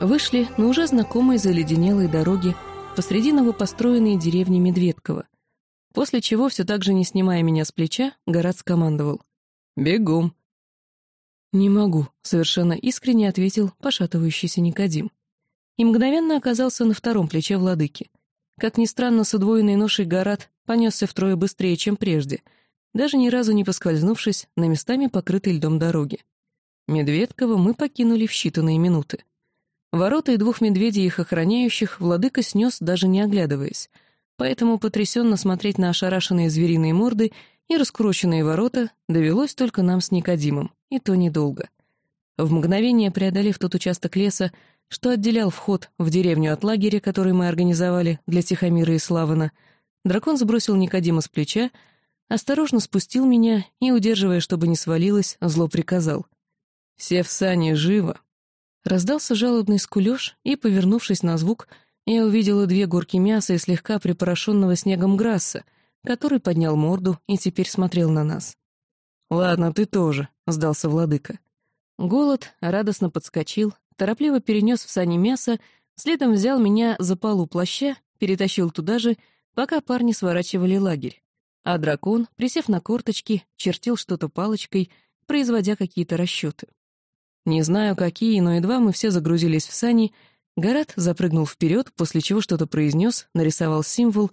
Вышли на уже знакомой заледенелой дороге посреди новопостроенной деревни Медведково, после чего, все так же не снимая меня с плеча, Горат скомандовал. «Бегом!» «Не могу», — совершенно искренне ответил пошатывающийся Никодим. И мгновенно оказался на втором плече владыки. Как ни странно, с удвоенной ношей Горат понесся втрое быстрее, чем прежде, даже ни разу не поскользнувшись на местами покрытой льдом дороги. Медведково мы покинули в считанные минуты. Ворота и двух медведей их охраняющих владыка снес, даже не оглядываясь, поэтому потрясенно смотреть на ошарашенные звериные морды и раскрученные ворота довелось только нам с Никодимом, и то недолго. В мгновение преодолев тот участок леса, что отделял вход в деревню от лагеря, который мы организовали для Тихомира и Славана, дракон сбросил Никодима с плеча, осторожно спустил меня и, удерживая, чтобы не свалилось, зло приказал. «Все в сане живо!» Раздался жалобный скулёж, и, повернувшись на звук, я увидела две горки мяса и слегка припорошенного снегом грасса, который поднял морду и теперь смотрел на нас. «Ладно, ты тоже», — сдался владыка. Голод радостно подскочил, торопливо перенес в сани мясо, следом взял меня за полу плаща, перетащил туда же, пока парни сворачивали лагерь. А дракон, присев на корточки, чертил что-то палочкой, производя какие-то расчеты. Не знаю, какие, но едва мы все загрузились в сани, Гарат запрыгнул вперед, после чего что-то произнес, нарисовал символ,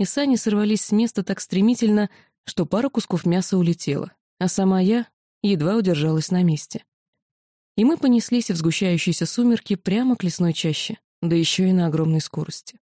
и сани сорвались с места так стремительно, что пара кусков мяса улетела, а сама я едва удержалась на месте. И мы понеслись в сгущающиеся сумерки прямо к лесной чаще, да еще и на огромной скорости.